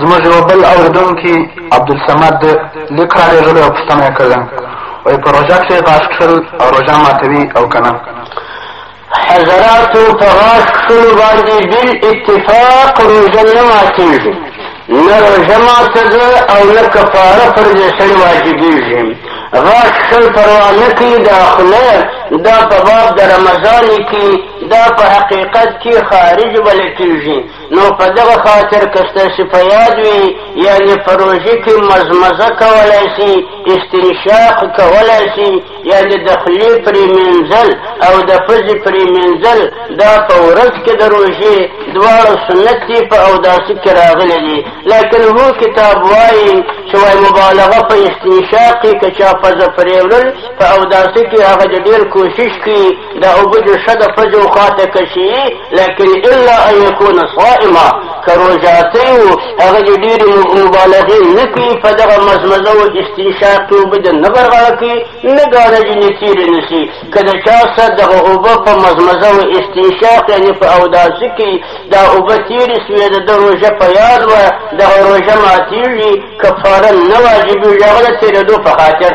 زموږ یو بل اورېدونکي عبدالصمد لیک رالیږلی او پوښتنه یې کړې وایي په روژه کښې غاښ کښل روژه ماتوي او که نه حضراتو په غاښ کښلو باندې بالاتفاق روژه نه ماتېږي نه روژه ماته ده او نه کفاره پر دې سړي واجبېږي غاښ کښل پروا نه کوي دا خوله دا په باب د رمضان کې دا په حقیقت کې خارج بلل کېږي نو په دغه خاطر که ستاسو په یاد وي یعنې په روژه کې مزمزه کولی شي استنشاق کولی شي یعنې د خولې پرې مینځل او د پزې پرې مینځل دا په ورځ کې د روژې دواړه سنت دي په اوداسي کې راغلي دي لکن هو کتاب وایي چې وایي مبالغه په استنشاق کې که چا پزه پرېولل په اوداسي کې هغه د ډېر کوشش کوي دا اوبه چې ښه د فجر خواته کشي لکن الا ان یکون صائما که روژاتۍ و هغه چې ډېرې مبالغې نه کوي په دغه مزمزه و استنشاق کې اوبه د نه برغاړه کوي نه ګاڼه ځینې تېرې نه شي که د چا سره دغه اوبه په مزمزه و استنشاق یعنې په اوداسي کې دا اوبه تېرې سوې د ده روژه په یاد وه دغه روژه ماتېږي کفاره نه واجبېږي هغه د تېرېدو په خاطر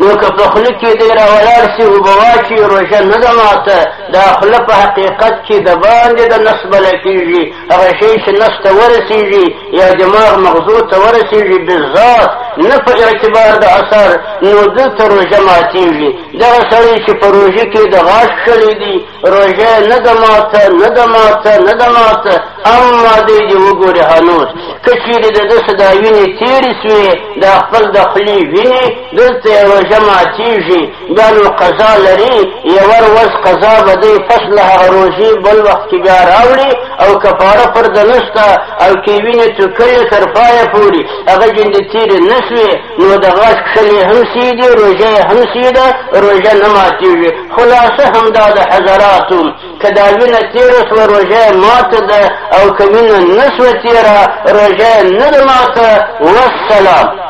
نو که په خوله کې دی را ولاړ سي اوبه واچي روژه نه ده ماته دا خوله په حقیقت کې د باندې د نس بله کېږي هغه شی چې نس ته ورسېږي یا دماغ مغزو ته ورسېږي بالذات نه په اعتبار د اثر نو دلته روژه ماتېږي دغه سړی چې په روژه کې د غاښ کښلی دي روژه نه د ماته نه د ماته نه د ماته اما دی دې وګوري هنوز که چیرې د ده دا وینې تېرې سوې دا خپل د خولې وینې دلته یې روژه ماتېږي بیا نو قضا لري یوه ورځ قضا به دی پس له هغه روژې بل وخت کې بیا راوړي او کفاره پر ده نشته او که وینې توکلې تر پایه پورې هغه جندې تېرې نه سوې نو د غږ کښلې هم سي دي روژه یې هم سي ده روژه نه ماتېږي خلاصه همدا د حضراتو که دا وینه تېره سوه روژه یې ماته ده او که وینه نه سوه تېره روژه یې نه ده ماته والسلام